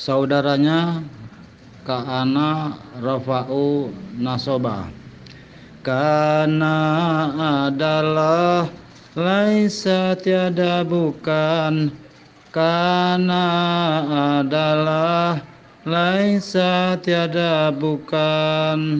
saudaranya Ka'ana Rafa'u Nasoba. Karena adalah Laisa tiada bukan. Karena adalah Laisa tiada bukan.